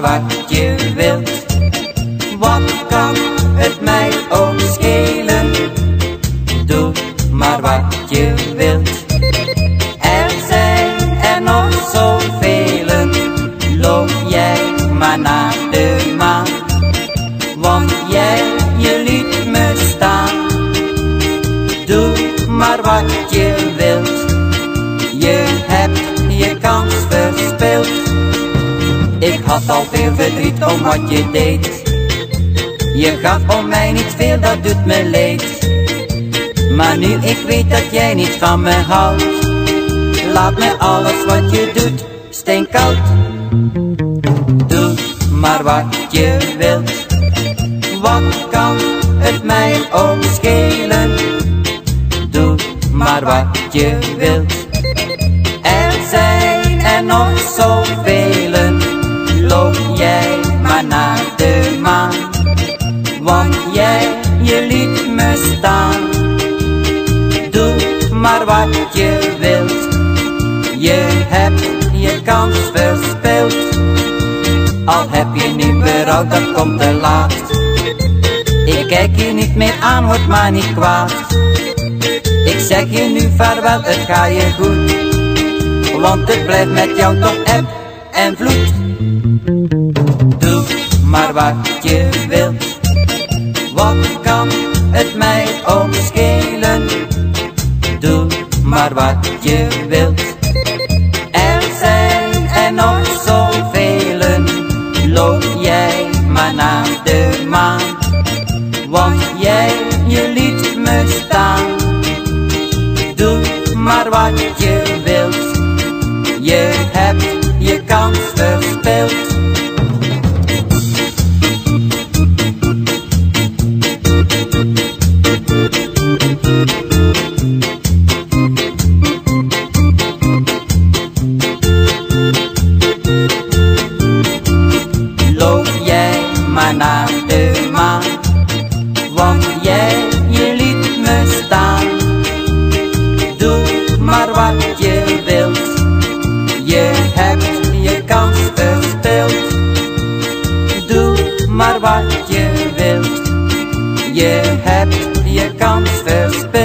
maar wat je wilt. Wat kan het mij ook schelen? Doe maar wat je wilt. Er zijn er nog zoveel. Loop jij maar naar de maan. Want jij, je liet me staan. Doe maar wat je wilt. Had al veel verdriet om wat je deed. Je gaf om mij niet veel, dat doet me leed. Maar nu ik weet dat jij niet van me houdt, laat me alles wat je doet steenkoud. Doe maar wat je wilt, wat kan het mij ook schelen? Doe maar wat je wilt. Er zijn er nog zoveel, maar wat je wilt. Je hebt je kans verspeeld. Al heb je nu berouw, dat komt te laat. Ik kijk je niet meer aan, word maar niet kwaad. Ik zeg je nu vaarwel, het ga je goed. Want het blijft met jou toch eb en vloed. Doe maar wat je wilt. Wat kan het mij ook maar wat je wilt. Er zijn er nog zoveel. Loop jij maar naar de maan. Want jij, je liet me staan. Doe maar wat je wilt. Je hebt je kans verspeeld. De maan, want jij, je liet me staan. Doe maar wat je wilt, je hebt je kans verspeeld. Doe maar wat je wilt, je hebt je kans verspeeld.